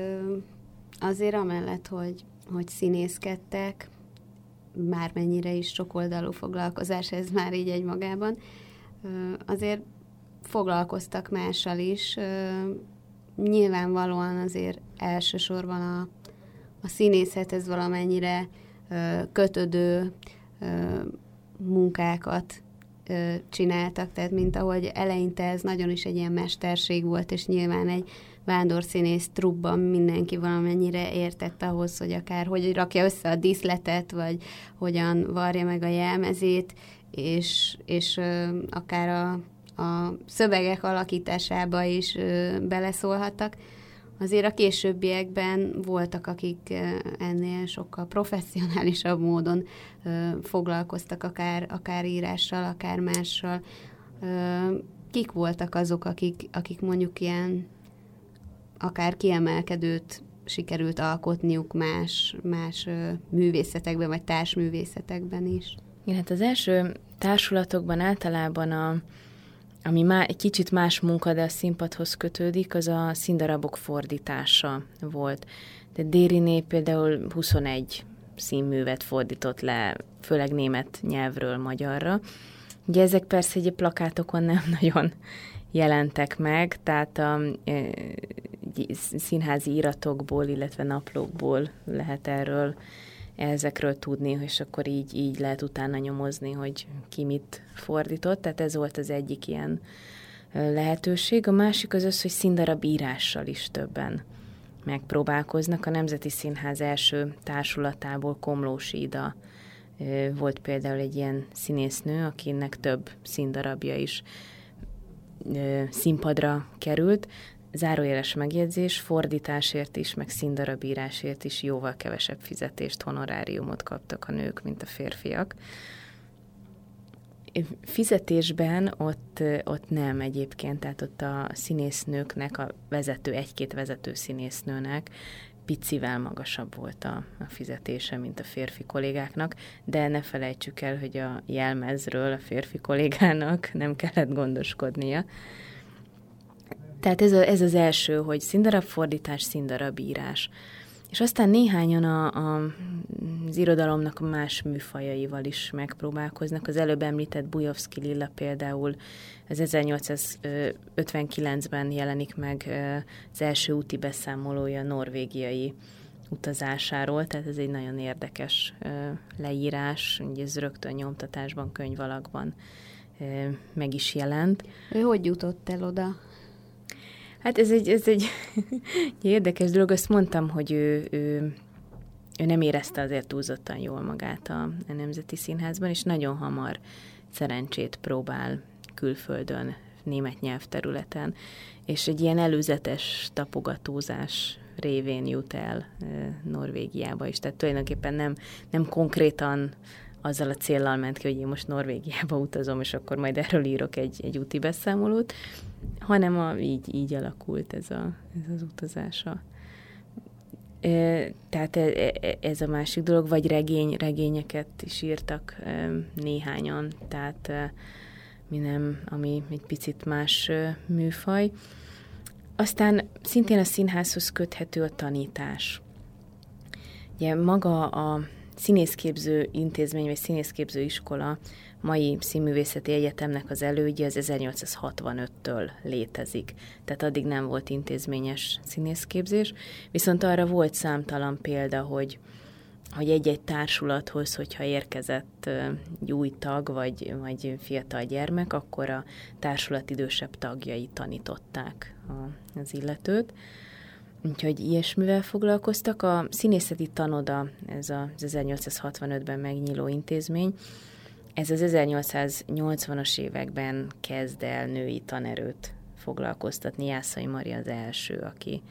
azért amellett, hogy, hogy színészkedtek, bármennyire is sokoldalú foglalkozás ez már így egymagában, azért foglalkoztak mással is. Nyilvánvalóan azért elsősorban a, a színészethez valamennyire kötődő munkákat csináltak, tehát mint ahogy eleinte ez nagyon is egy ilyen mesterség volt, és nyilván egy vándorszínész trubban mindenki valamennyire értett ahhoz, hogy akár hogy rakja össze a díszletet, vagy hogyan varja meg a jelmezét, és, és akár a, a szövegek alakításába is beleszólhattak. Azért a későbbiekben voltak, akik ennél sokkal professzionálisabb módon foglalkoztak, akár, akár írással, akár mással. Kik voltak azok, akik, akik mondjuk ilyen akár kiemelkedőt sikerült alkotniuk más, más művészetekben, vagy társművészetekben is? Igen, hát az első társulatokban általában a, ami má, egy kicsit más munka, de a színpadhoz kötődik, az a színdarabok fordítása volt. De Dériné például 21 színművet fordított le, főleg német nyelvről magyarra. Ugye ezek persze egy plakátokon nem nagyon jelentek meg, tehát a e, színházi iratokból, illetve naplókból lehet erről ezekről tudni, és akkor így, így lehet utána nyomozni, hogy ki mit fordított. Tehát ez volt az egyik ilyen lehetőség. A másik az az, hogy színdarab írással is többen megpróbálkoznak. A Nemzeti Színház első társulatából Komlós Ida volt például egy ilyen színésznő, akinek több színdarabja is színpadra került, zárójeles megjegyzés, fordításért is, meg színdarabírásért is jóval kevesebb fizetést, honoráriumot kaptak a nők, mint a férfiak. Fizetésben ott, ott nem egyébként, tehát ott a színésznőknek, a vezető, egy-két vezető színésznőnek picivel magasabb volt a, a fizetése, mint a férfi kollégáknak, de ne felejtsük el, hogy a jelmezről a férfi kollégának nem kellett gondoskodnia. Tehát ez, a, ez az első, hogy színdarab fordítás, színdarab írás. És aztán néhányan a, a, az irodalomnak más műfajaival is megpróbálkoznak. Az előbb említett Bujovszki Lilla például az 1859-ben jelenik meg az első úti beszámolója norvégiai utazásáról, tehát ez egy nagyon érdekes leírás, ugye ez rögtön nyomtatásban, könyvalakban meg is jelent. Ő hogy jutott el oda? Hát ez egy, ez egy, egy érdekes dolog. Azt mondtam, hogy ő, ő, ő nem érezte azért túlzottan jól magát a, a Nemzeti Színházban, és nagyon hamar szerencsét próbál külföldön, német nyelvterületen, és egy ilyen előzetes tapogatózás révén jut el Norvégiába is. Tehát tulajdonképpen nem, nem konkrétan azzal a céllal ment ki, hogy én most Norvégiába utazom, és akkor majd erről írok egy, egy úti beszámolót, hanem a, így, így alakult ez, a, ez az utazása. Tehát e, e, ez a másik dolog, vagy regény, regényeket is írtak néhányan, tehát mi nem, ami egy picit más műfaj. Aztán szintén a színházhoz köthető a tanítás. Ugye maga a színészképző intézmény, vagy színészképző iskola mai színművészeti egyetemnek az elődje az 1865-től létezik. Tehát addig nem volt intézményes színészképzés, viszont arra volt számtalan példa, hogy hogy egy-egy társulathoz, hogyha érkezett egy új tag, vagy, vagy fiatal gyermek, akkor a társulat idősebb tagjai tanították az illetőt. Úgyhogy ilyesmivel foglalkoztak. A színészeti tanoda, ez az 1865-ben megnyíló intézmény, ez az 1880-as években kezd el női tanerőt foglalkoztatni. Jászai Maria az első, aki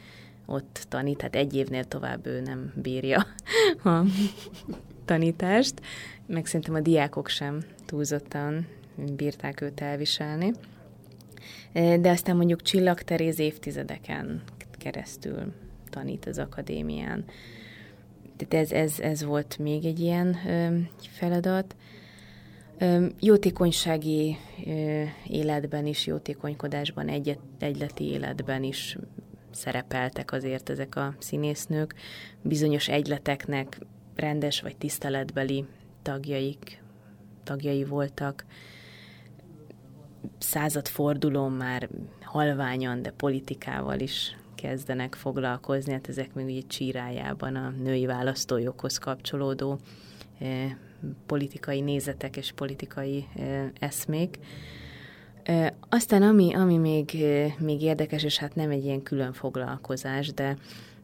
ott tanít, tehát egy évnél tovább ő nem bírja a tanítást, meg szerintem a diákok sem túlzottan bírták őt elviselni. De aztán mondjuk Csillag Teréz évtizedeken keresztül tanít az akadémián. Tehát ez, ez, ez volt még egy ilyen ö, feladat. Ö, jótékonysági ö, életben is, jótékonykodásban, egyet, egyleti életben is szerepeltek azért ezek a színésznők. Bizonyos egyleteknek rendes vagy tiszteletbeli tagjaik, tagjai voltak. Századfordulón már halványan, de politikával is kezdenek foglalkozni, hát ezek még ugye csírájában a női választójoghoz kapcsolódó eh, politikai nézetek és politikai eh, eszmék. Eh, aztán ami, ami még, még érdekes, és hát nem egy ilyen külön foglalkozás, de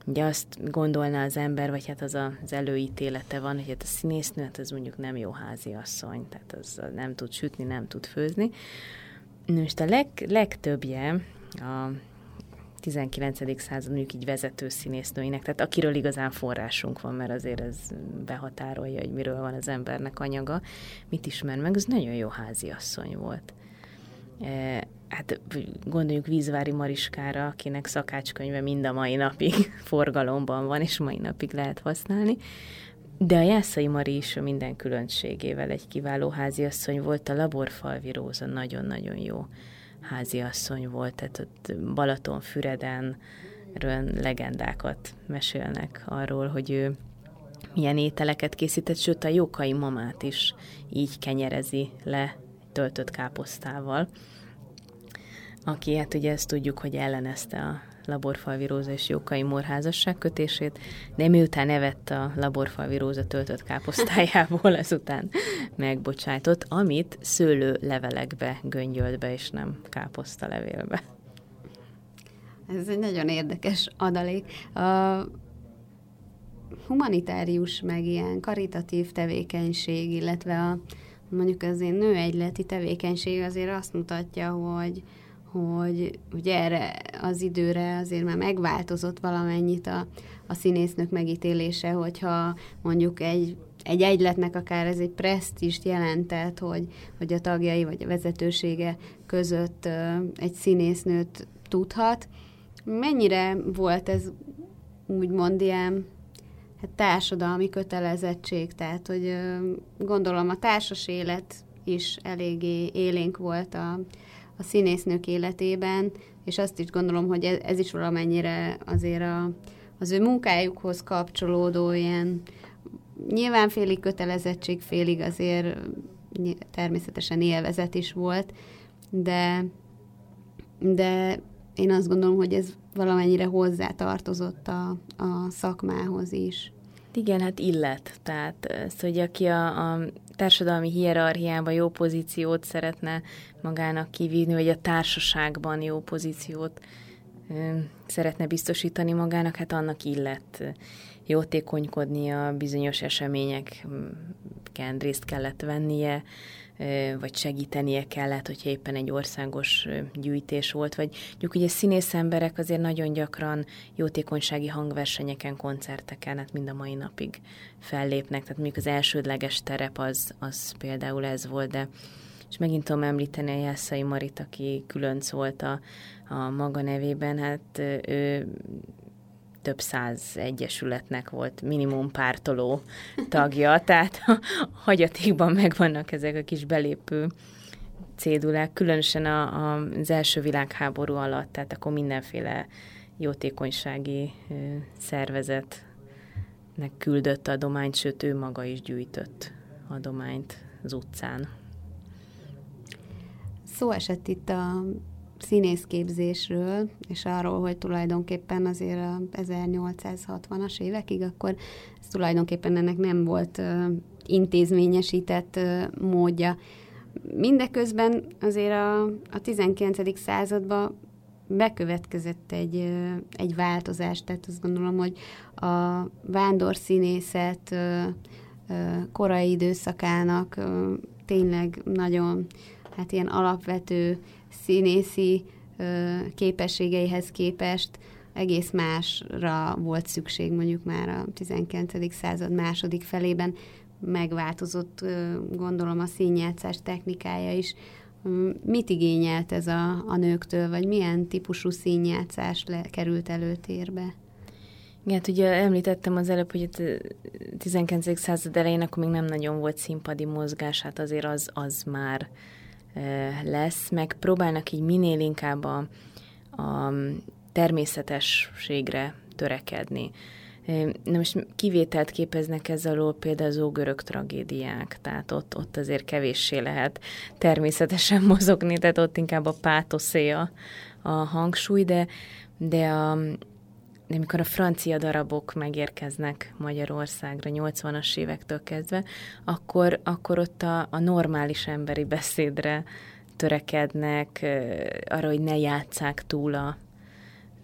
ugye azt gondolná az ember, vagy hát az az előítélete van, hogy hát a színésznő, hát az mondjuk nem jó házi asszony, tehát az nem tud sütni, nem tud főzni. Most a leg, legtöbbje a 19. század mondjuk így vezető színésznőinek, tehát akiről igazán forrásunk van, mert azért ez behatárolja, hogy miről van az embernek anyaga, mit ismer meg, az nagyon jó háziasszony volt. E, hát gondoljuk Vízvári Mariskára, akinek szakácskönyve mind a mai napig forgalomban van, és mai napig lehet használni. De a Jászai Mari is minden különbségével egy kiváló háziasszony volt, a Laborfalvi Róza nagyon-nagyon jó háziasszony volt, tehát ott Balatonfüreden legendákat mesélnek arról, hogy ő milyen ételeket készített, sőt a Jókai mamát is így kenyerezi le töltött káposztával, aki hát ugye ezt tudjuk, hogy ellenezte a Laborfalvi Róza és Jókai Mór házasság kötését, de miután evett a Laborfalvi Róza töltött káposztájából, ezután megbocsájtott, amit szőlő levelekbe göngyölt be, és nem káposzta levélbe. Ez egy nagyon érdekes adalék. A humanitárius, meg ilyen karitatív tevékenység, illetve a mondjuk az én nőegyleti tevékenység azért azt mutatja, hogy, hogy, hogy erre az időre azért már megváltozott valamennyit a, a színésznök megítélése, hogyha mondjuk egy egy egyletnek akár ez egy presztist jelentett, hogy, hogy a tagjai vagy a vezetősége között egy színésznőt tudhat. Mennyire volt ez úgymond ilyen hát társadalmi kötelezettség, tehát hogy gondolom a társas élet is eléggé élénk volt a, a színésznők életében, és azt is gondolom, hogy ez, ez is valamennyire azért a, az ő munkájukhoz kapcsolódó ilyen nyilván félig kötelezettség, félig azért természetesen élvezet is volt, de, de én azt gondolom, hogy ez valamennyire hozzá tartozott a, a szakmához is. Igen, hát illet. Tehát ez, hogy aki a, a társadalmi hierarchiában jó pozíciót szeretne magának kivívni, vagy a társaságban jó pozíciót ö, szeretne biztosítani magának, hát annak illet jótékonykodnia, bizonyos eseményeken részt kellett vennie, vagy segítenie kellett, hogyha éppen egy országos gyűjtés volt, vagy mondjuk ugye színész emberek azért nagyon gyakran jótékonysági hangversenyeken, koncerteken, hát mind a mai napig fellépnek, tehát mondjuk az elsődleges terep az, az például ez volt, de és megint tudom említeni a Jászai Marit, aki különc volt a, a maga nevében, hát ő több száz egyesületnek volt minimum pártoló tagja, tehát a hagyatékban megvannak ezek a kis belépő cédulák, különösen a, a, az első világháború alatt, tehát akkor mindenféle jótékonysági szervezetnek küldött adományt, sőt ő maga is gyűjtött adományt az utcán. Szó esett itt a színészképzésről, és arról, hogy tulajdonképpen azért a 1860-as évekig, akkor ez tulajdonképpen ennek nem volt uh, intézményesített uh, módja. Mindeközben azért a, a 19. században bekövetkezett egy, uh, egy változás, tehát azt gondolom, hogy a vándorszínészet korai időszakának tényleg nagyon hát ilyen alapvető színészi képességeihez képest egész másra volt szükség mondjuk már a 19. század második felében. Megváltozott, gondolom, a színjátszás technikája is. Mit igényelt ez a, a nőktől, vagy milyen típusú színjátszás le, került előtérbe? Igen, hát ugye említettem az előbb, hogy a 19. század elején akkor még nem nagyon volt színpadi mozgás, hát azért az, az már lesz, meg próbálnak így minél inkább a, a természetességre törekedni. Na most kivételt képeznek ez alól például az ógörög tragédiák, tehát ott, ott azért kevéssé lehet természetesen mozogni, tehát ott inkább a pátoszé a, a hangsúly, de, de a, de amikor a francia darabok megérkeznek Magyarországra 80-as évektől kezdve, akkor, akkor ott a, a normális emberi beszédre törekednek, arra, hogy ne játsszák túl a,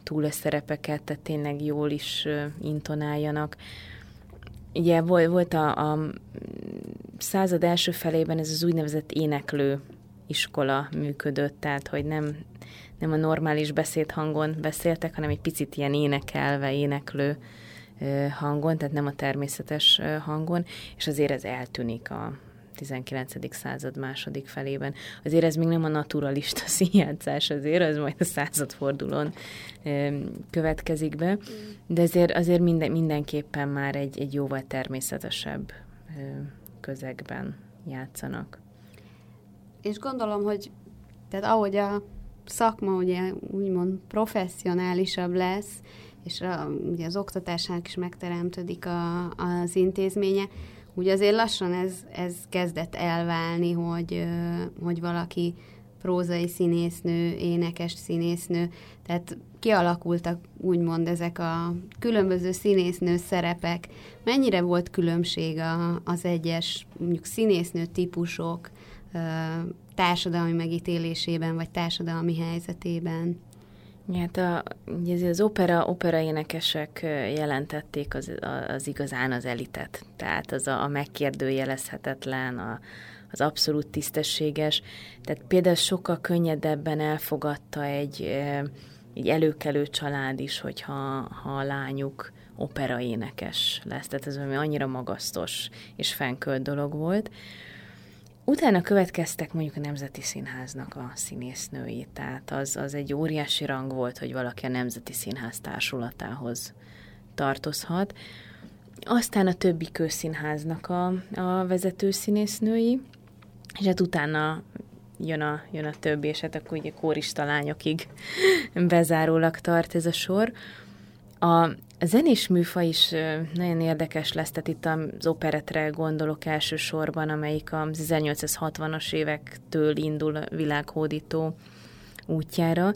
túl a szerepeket, tehát tényleg jól is intonáljanak. Ugye volt a, a század első felében ez az úgynevezett éneklő iskola működött, tehát hogy nem, nem a normális beszédhangon beszéltek, hanem egy picit ilyen énekelve, éneklő hangon, tehát nem a természetes hangon, és azért ez eltűnik a, 19. század második felében. Azért ez még nem a naturalista színjátszás azért, az majd a századfordulón következik be, de azért, azért minden, mindenképpen már egy, egy jóval természetesebb közegben játszanak. És gondolom, hogy tehát ahogy a szakma ugye úgymond professzionálisabb lesz, és a, ugye az oktatásnak is megteremtődik a, az intézménye, úgy azért lassan ez, ez kezdett elválni, hogy, hogy valaki prózai színésznő, énekes színésznő, tehát kialakultak úgymond ezek a különböző színésznő szerepek. Mennyire volt különbség a, az egyes mondjuk színésznő típusok társadalmi megítélésében, vagy társadalmi helyzetében? Hát a, ugye az opera, opera énekesek jelentették az, az igazán az elitet. Tehát az a, a megkérdőjelezhetetlen, a, az abszolút tisztességes. Tehát például sokkal könnyedebben elfogadta egy, egy előkelő család is, hogyha ha a lányuk opera énekes lesz. Tehát ez ami annyira magasztos és fenkölt dolog volt. Utána következtek mondjuk a Nemzeti Színháznak a színésznői, tehát az, az egy óriási rang volt, hogy valaki a Nemzeti Színház társulatához tartozhat. Aztán a többi közszínháznak a, a vezető színésznői, és hát utána jön a, jön a többi, és hát akkor ugye kórista lányokig bezárólag tart ez a sor. A a zenés műfa is nagyon érdekes lesz, tehát itt az operetre gondolok elsősorban, amelyik az 1860-as évektől indul a világhódító útjára,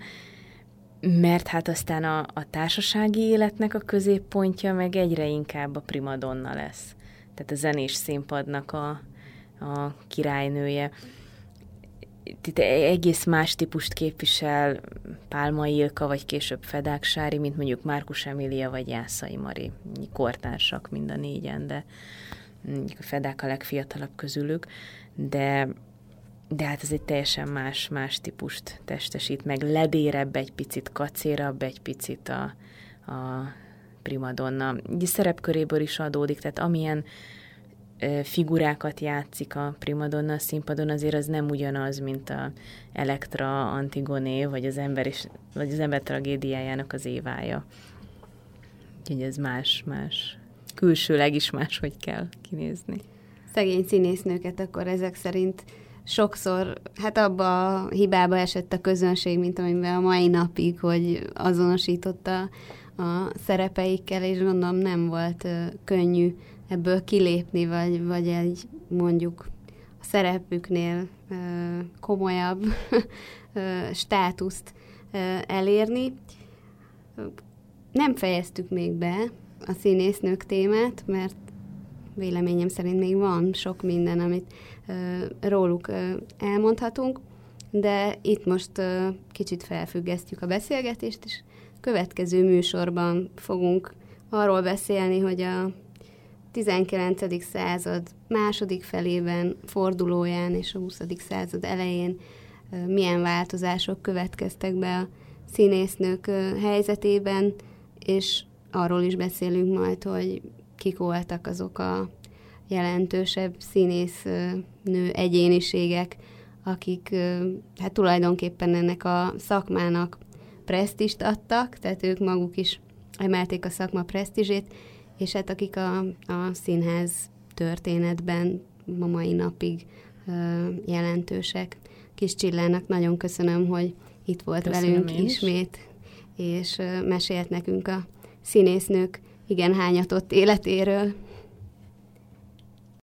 mert hát aztán a, a társasági életnek a középpontja meg egyre inkább a primadonna lesz. Tehát a zenés színpadnak a, a királynője itt egész más típust képvisel Pálma Ilka, vagy később Fedák Sári, mint mondjuk Márkus Emília, vagy Jászai Mari. Kortársak mind a négyen, de a Fedák a legfiatalabb közülük, de de hát ez egy teljesen más, más típust testesít meg, ledérebb egy picit, kacérabb egy picit a, a primadonna. Ugye szerepköréből is adódik, tehát amilyen figurákat játszik a primadonna színpadon, azért az nem ugyanaz, mint a Elektra, Antigoné, vagy az ember, is, vagy az ember tragédiájának az évája. Úgyhogy ez más, más. Külsőleg is más, hogy kell kinézni. Szegény színésznőket akkor ezek szerint sokszor, hát abba a hibába esett a közönség, mint amiben a mai napig, hogy azonosította a szerepeikkel, és gondolom nem volt könnyű ebből kilépni, vagy, vagy egy mondjuk a szerepüknél ö, komolyabb ö, státuszt elérni. Nem fejeztük még be a színésznők témát, mert véleményem szerint még van sok minden, amit róluk elmondhatunk, de itt most kicsit felfüggesztjük a beszélgetést, és következő műsorban fogunk arról beszélni, hogy a 19. század második felében, fordulóján és a 20. század elején milyen változások következtek be a színésznők helyzetében, és arról is beszélünk majd, hogy kik voltak azok a jelentősebb színész nő egyéniségek, akik hát tulajdonképpen ennek a szakmának presztist adtak, tehát ők maguk is emelték a szakma presztizsét, és hát akik a, a színház történetben ma mai napig ö, jelentősek. Kis Csillának nagyon köszönöm, hogy itt volt köszönöm velünk ismét, és mesélt nekünk a színésznők igen hányatott életéről.